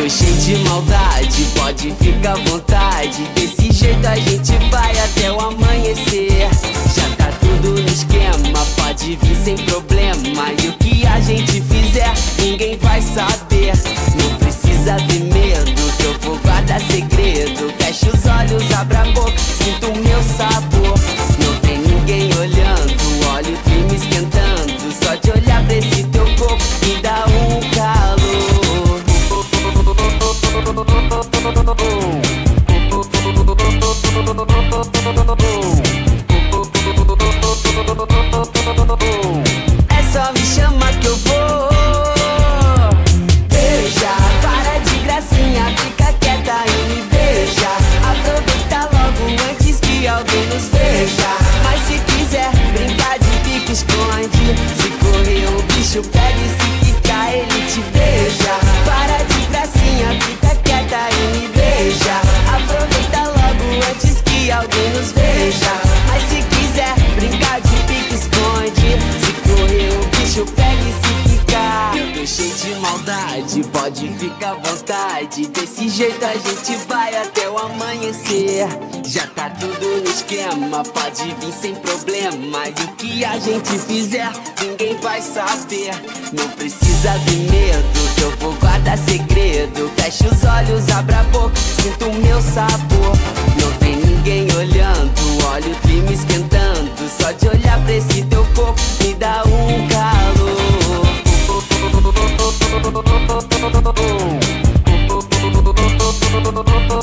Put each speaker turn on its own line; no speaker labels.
deixei de maldade, pode ficar à vontade. Desse jeito a gente vai até o amanhecer. Já tá tudo no esquema, pode vir sem problema. É só me chamar que eu vou. Beija, para de gracinha, fica quieta e me beija. Aproveita logo antes que alguém nos veja. Mas se quiser brincar de pique, esconde. Se correr o bicho pega deixei de maldade, pode ficar à vontade. Desse jeito a gente vai até o amanhecer. Já tá tudo no esquema, pode vir sem problema. E o que a gente fizer, ninguém vai saber. Não precisa de medo, que eu vou guardar segredo. Fecha os olhos, abra a boca, sinto o meu sabor. Oh.